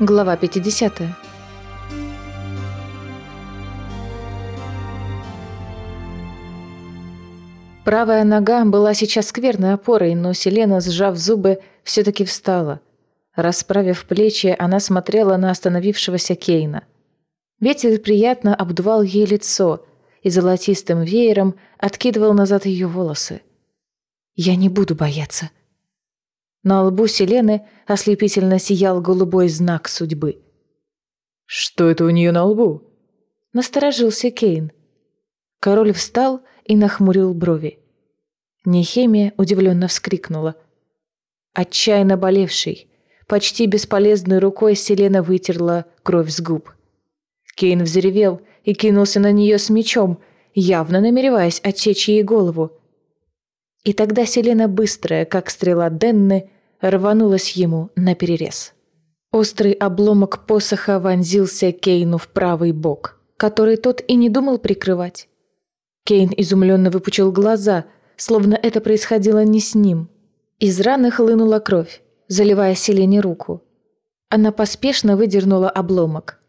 Глава 50. Правая нога была сейчас скверной опорой, но Селена, сжав зубы, все-таки встала. Расправив плечи, она смотрела на остановившегося Кейна. Ветер приятно обдувал ей лицо и золотистым веером откидывал назад ее волосы. «Я не буду бояться», на лбу Селены ослепительно сиял голубой знак судьбы. «Что это у нее на лбу?» Насторожился Кейн. Король встал и нахмурил брови. Нехемия удивленно вскрикнула. Отчаянно болевший, почти бесполезной рукой Селена вытерла кровь с губ. Кейн взревел и кинулся на нее с мечом, явно намереваясь отсечь ей голову. И тогда Селена быстрая, как стрела Денны, рванулась ему на перерез. Острый обломок посоха вонзился Кейну в правый бок, который тот и не думал прикрывать. Кейн изумленно выпучил глаза, словно это происходило не с ним. Из раны хлынула кровь, заливая Селене руку. Она поспешно выдернула обломок.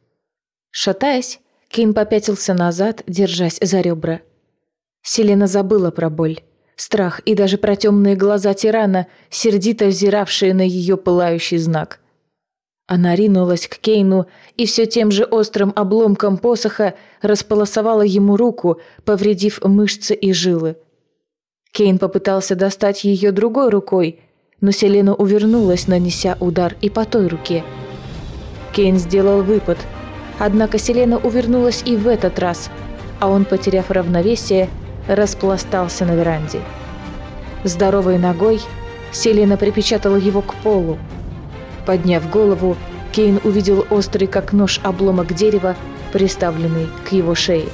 Шатаясь, Кейн попятился назад, держась за ребра. Селена забыла про боль страх и даже про темные глаза тирана, сердито взиравшие на ее пылающий знак. Она ринулась к Кейну и все тем же острым обломком посоха располосовала ему руку, повредив мышцы и жилы. Кейн попытался достать ее другой рукой, но Селена увернулась, нанеся удар и по той руке. Кейн сделал выпад, однако Селена увернулась и в этот раз, а он, потеряв равновесие, распластался на веранде. Здоровой ногой Селена припечатала его к полу. Подняв голову, Кейн увидел острый как нож обломок дерева, приставленный к его шее.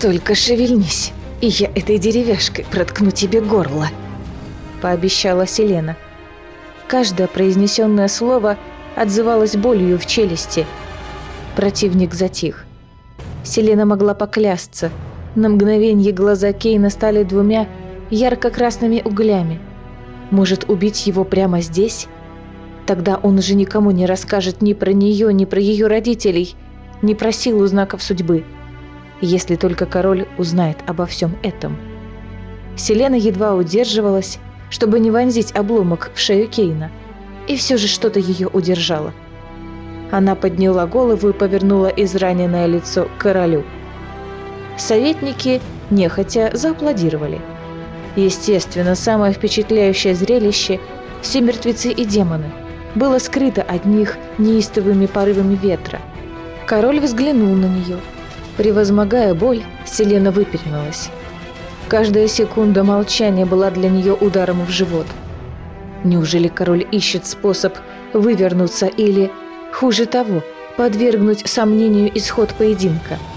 «Только шевельнись, и я этой деревяшкой проткну тебе горло», — пообещала Селена. Каждое произнесенное слово отзывалось болью в челюсти. Противник затих. Селена могла поклясться — на мгновение глаза Кейна стали двумя ярко-красными углями. Может убить его прямо здесь? Тогда он уже никому не расскажет ни про нее, ни про ее родителей, ни про силу знаков судьбы. Если только король узнает обо всем этом. Селена едва удерживалась, чтобы не вонзить обломок в шею Кейна. И все же что-то ее удержало. Она подняла голову и повернула израненное лицо к королю. Советники нехотя зааплодировали. Естественно, самое впечатляющее зрелище – все мертвецы и демоны – было скрыто от них неистовыми порывами ветра. Король взглянул на нее. Превозмогая боль, Селена выпрямилась. Каждая секунда молчания была для нее ударом в живот. Неужели король ищет способ вывернуться или, хуже того, подвергнуть сомнению исход поединка –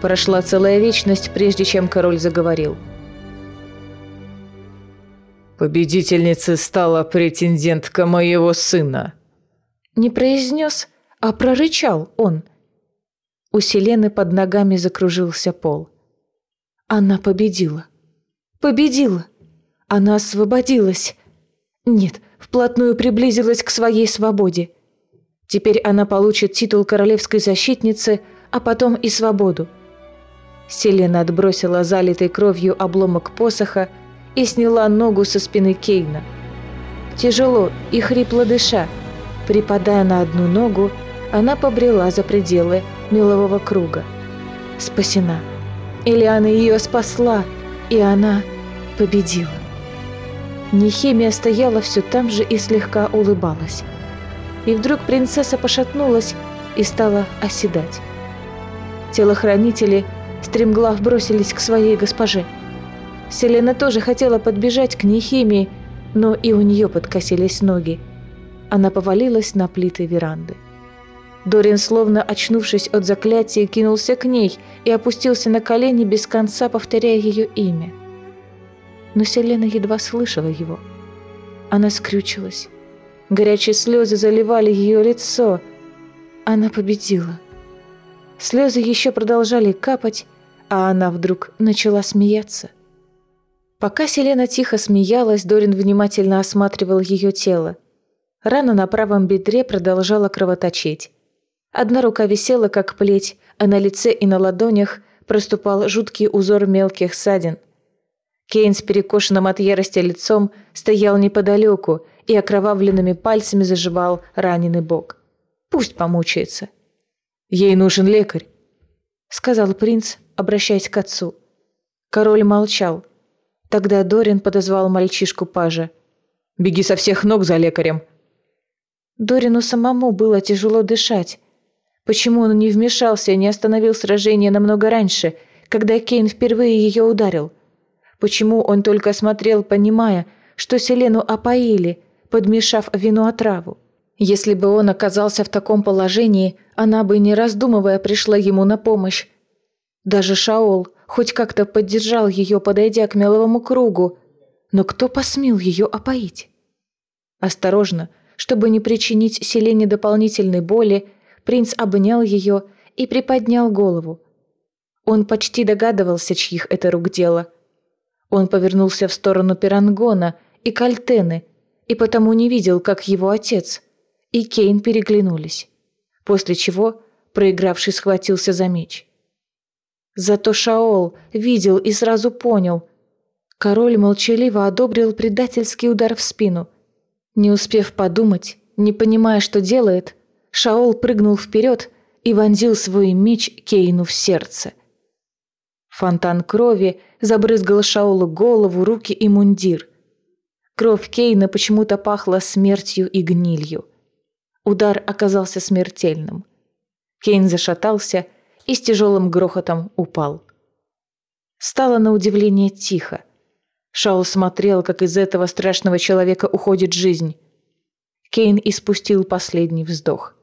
Прошла целая вечность, прежде чем король заговорил. «Победительницей стала претендентка моего сына». Не произнес, а прорычал он. У Селены под ногами закружился пол. Она победила. Победила. Она освободилась. Нет, вплотную приблизилась к своей свободе. Теперь она получит титул королевской защитницы, а потом и свободу. Селена отбросила залитый кровью обломок посоха и сняла ногу со спины Кейна. Тяжело и хрипло дыша, припадая на одну ногу, она побрела за пределы мелового круга. Спасена. Элиана ее спасла, и она победила. Нехимия стояла все там же и слегка улыбалась. И вдруг принцесса пошатнулась и стала оседать. Телохранители – стремглав бросились к своей госпоже. Селена тоже хотела подбежать к Нехимии, но и у нее подкосились ноги. Она повалилась на плиты веранды. Дорин, словно очнувшись от заклятия, кинулся к ней и опустился на колени, без конца повторяя ее имя. Но Селена едва слышала его. Она скрючилась. Горячие слезы заливали ее лицо. Она победила. Слезы еще продолжали капать, а она вдруг начала смеяться. Пока Селена тихо смеялась, Дорин внимательно осматривал ее тело. Рана на правом бедре продолжала кровоточить. Одна рука висела, как плеть, а на лице и на ладонях проступал жуткий узор мелких ссадин. Кейн с перекошенным от ярости лицом стоял неподалеку и окровавленными пальцами заживал раненый бок. Пусть помучается. «Ей нужен лекарь», — сказал принц, обращаясь к отцу. Король молчал. Тогда Дорин подозвал мальчишку-пажа. «Беги со всех ног за лекарем!» Дорину самому было тяжело дышать. Почему он не вмешался и не остановил сражение намного раньше, когда Кейн впервые ее ударил? Почему он только смотрел, понимая, что Селену опоили, подмешав вину отраву? Если бы он оказался в таком положении, она бы, не раздумывая, пришла ему на помощь. Даже Шаол хоть как-то поддержал ее, подойдя к меловому кругу. Но кто посмел ее опоить? Осторожно, чтобы не причинить Селене дополнительной боли, принц обнял ее и приподнял голову. Он почти догадывался, чьих это рук дело. Он повернулся в сторону Пирангона и Кальтены, и потому не видел, как его отец – и Кейн переглянулись, после чего проигравший схватился за меч. Зато Шаол видел и сразу понял. Король молчаливо одобрил предательский удар в спину. Не успев подумать, не понимая, что делает, Шаол прыгнул вперед и вонзил свой меч Кейну в сердце. Фонтан крови забрызгал Шаолу голову, руки и мундир. Кровь Кейна почему-то пахла смертью и гнилью. Удар оказался смертельным. Кейн зашатался и с тяжелым грохотом упал. Стало на удивление тихо. Шаул смотрел, как из этого страшного человека уходит жизнь. Кейн испустил последний вздох.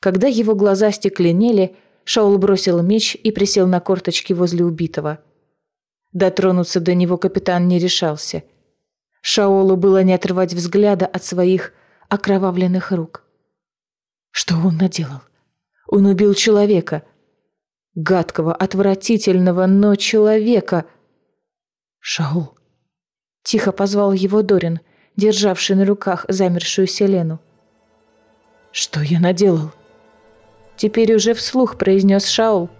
Когда его глаза стекленели, Шаул бросил меч и присел на корточки возле убитого. Дотронуться до него капитан не решался. Шаолу было не отрывать взгляда от своих окровавленных рук. Что он наделал? Он убил человека. Гадкого, отвратительного, но человека. Шаул. Тихо позвал его Дорин, державший на руках замершую Селену. «Что я наделал?» Теперь уже вслух произнес Шаул.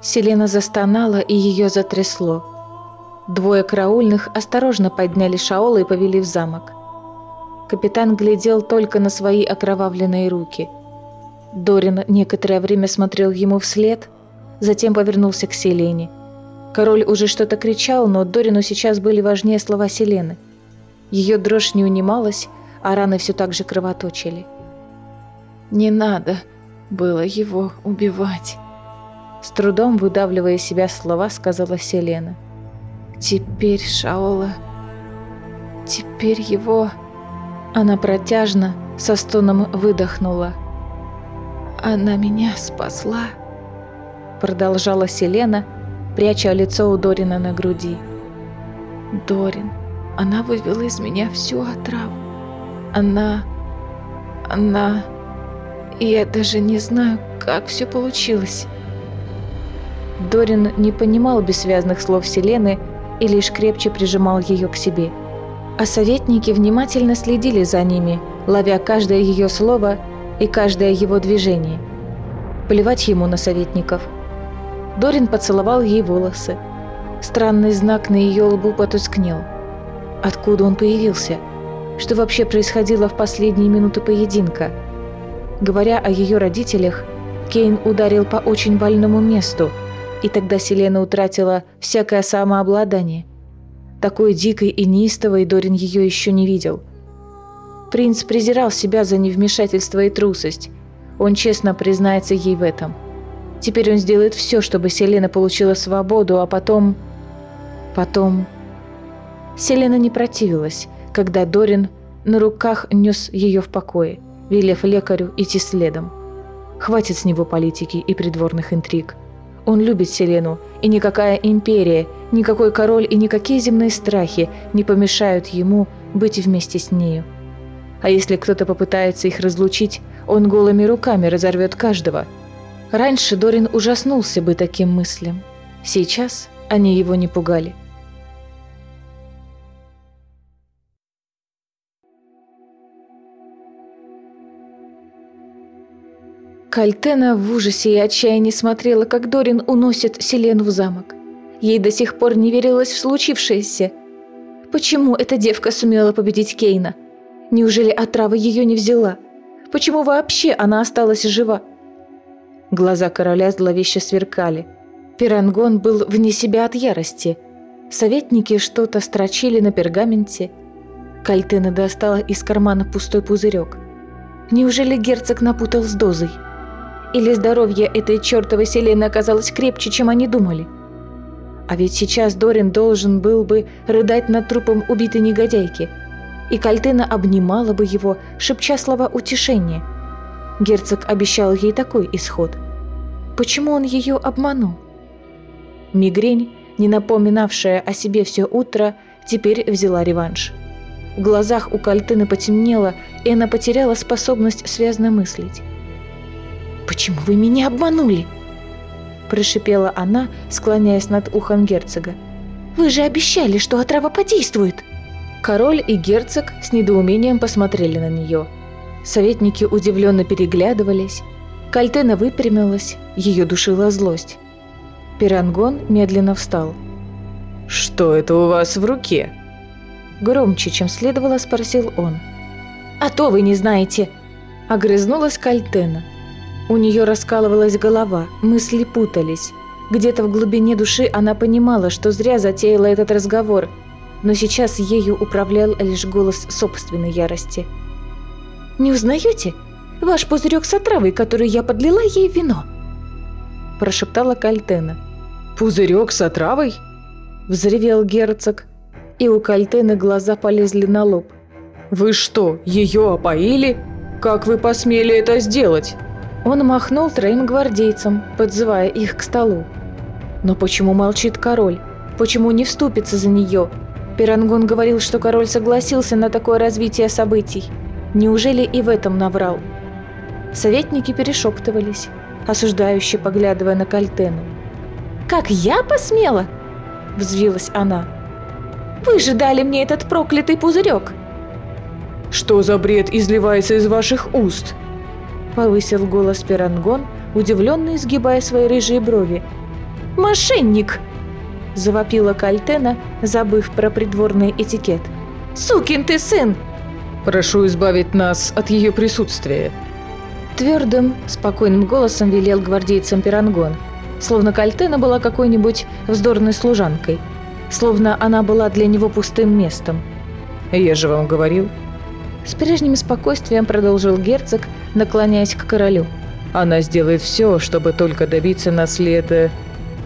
Селена застонала, и ее затрясло. Двое караульных осторожно подняли Шаола и повели в замок. Капитан глядел только на свои окровавленные руки. Дорин некоторое время смотрел ему вслед, затем повернулся к Селене. Король уже что-то кричал, но Дорину сейчас были важнее слова Селены. Ее дрожь не унималась, а раны все так же кровоточили. «Не надо было его убивать», — с трудом выдавливая себя слова, сказала Селена. «Теперь Шаола... Теперь его...» Она протяжно, со стоном выдохнула. «Она меня спасла», — продолжала Селена, пряча лицо у Дорина на груди. «Дорин, она вывела из меня всю отраву. Она... она... Я даже не знаю, как все получилось». Дорин не понимал бессвязных слов Селены и лишь крепче прижимал ее к себе а советники внимательно следили за ними, ловя каждое ее слово и каждое его движение. Плевать ему на советников. Дорин поцеловал ей волосы. Странный знак на ее лбу потускнел. Откуда он появился? Что вообще происходило в последние минуты поединка? Говоря о ее родителях, Кейн ударил по очень больному месту, и тогда Селена утратила всякое самообладание. Такой дикой и неистовой Дорин ее еще не видел. Принц презирал себя за невмешательство и трусость. Он честно признается ей в этом. Теперь он сделает все, чтобы Селена получила свободу, а потом... Потом... Селена не противилась, когда Дорин на руках нес ее в покое, велев лекарю идти следом. Хватит с него политики и придворных интриг. Он любит Селену, и никакая империя, никакой король и никакие земные страхи не помешают ему быть вместе с нею. А если кто-то попытается их разлучить, он голыми руками разорвет каждого. Раньше Дорин ужаснулся бы таким мыслям. Сейчас они его не пугали. Кальтена в ужасе и отчаянии смотрела, как Дорин уносит Селену в замок. Ей до сих пор не верилось в случившееся. Почему эта девка сумела победить Кейна? Неужели отрава ее не взяла? Почему вообще она осталась жива? Глаза короля зловеще сверкали. Пирангон был вне себя от ярости. Советники что-то строчили на пергаменте. Кальтена достала из кармана пустой пузырек. Неужели герцог напутал с дозой? Или здоровье этой чертовой Селены оказалось крепче, чем они думали? А ведь сейчас Дорин должен был бы рыдать над трупом убитой негодяйки. И Кальтена обнимала бы его, шепча слова утешения. Герцог обещал ей такой исход. Почему он ее обманул? Мигрень, не напоминавшая о себе все утро, теперь взяла реванш. В глазах у Кальтыны потемнело, и она потеряла способность связно мыслить. «Почему вы меня обманули?» Прошипела она, склоняясь над ухом герцога. «Вы же обещали, что отрава подействует!» Король и герцог с недоумением посмотрели на нее. Советники удивленно переглядывались. Кальтена выпрямилась, ее душила злость. Пирангон медленно встал. «Что это у вас в руке?» Громче, чем следовало, спросил он. «А то вы не знаете!» Огрызнулась Кальтена. У нее раскалывалась голова, мысли путались. Где-то в глубине души она понимала, что зря затеяла этот разговор, но сейчас ею управлял лишь голос собственной ярости. «Не узнаете? Ваш пузырек с отравой, который я подлила ей вино!» Прошептала Кальтена. «Пузырек с отравой?» Взревел герцог, и у Кальтены глаза полезли на лоб. «Вы что, ее опоили? Как вы посмели это сделать?» Он махнул троим гвардейцам, подзывая их к столу. Но почему молчит король? Почему не вступится за нее? Пирангон говорил, что король согласился на такое развитие событий. Неужели и в этом наврал? Советники перешептывались, осуждающе поглядывая на Кальтену. «Как я посмела?» – взвилась она. «Вы же дали мне этот проклятый пузырек!» «Что за бред изливается из ваших уст?» Повысил голос Пирангон, удивленно изгибая свои рыжие брови. «Мошенник!» Завопила Кальтена, забыв про придворный этикет. «Сукин ты сын!» «Прошу избавить нас от ее присутствия!» Твердым, спокойным голосом велел гвардейцам Пирангон, словно Кальтена была какой-нибудь вздорной служанкой, словно она была для него пустым местом. «Я же вам говорил, с прежним спокойствием продолжил герцог, наклоняясь к королю. «Она сделает все, чтобы только добиться наследа...»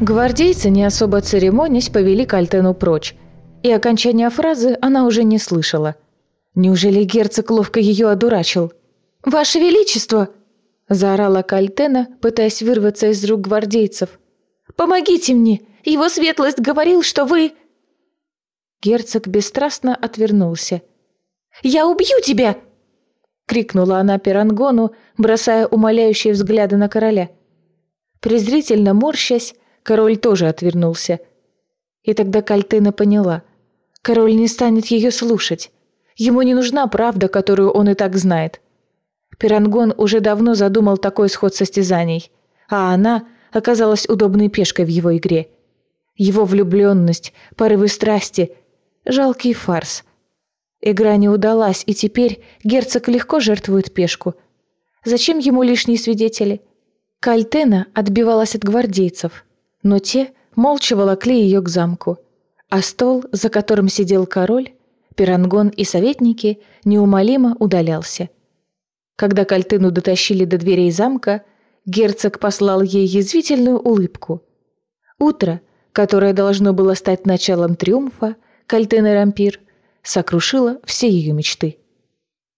Гвардейцы, не особо церемонясь, повели Кальтену прочь. И окончания фразы она уже не слышала. Неужели герцог ловко ее одурачил? «Ваше Величество!» – заорала Кальтена, пытаясь вырваться из рук гвардейцев. «Помогите мне! Его светлость говорил, что вы...» Герцог бесстрастно отвернулся – «Я убью тебя!» — крикнула она Пирангону, бросая умоляющие взгляды на короля. Презрительно морщась, король тоже отвернулся. И тогда Кальтена поняла. Король не станет ее слушать. Ему не нужна правда, которую он и так знает. Пирангон уже давно задумал такой исход состязаний, а она оказалась удобной пешкой в его игре. Его влюбленность, порывы страсти — жалкий фарс — Игра не удалась, и теперь герцог легко жертвует пешку. Зачем ему лишние свидетели? Кальтена отбивалась от гвардейцев, но те молча волокли ее к замку. А стол, за которым сидел король, Пирангон и советники, неумолимо удалялся. Когда Кальтену дотащили до дверей замка, герцог послал ей язвительную улыбку. Утро, которое должно было стать началом триумфа, Кальтен и Рампир, сокрушила все ее мечты.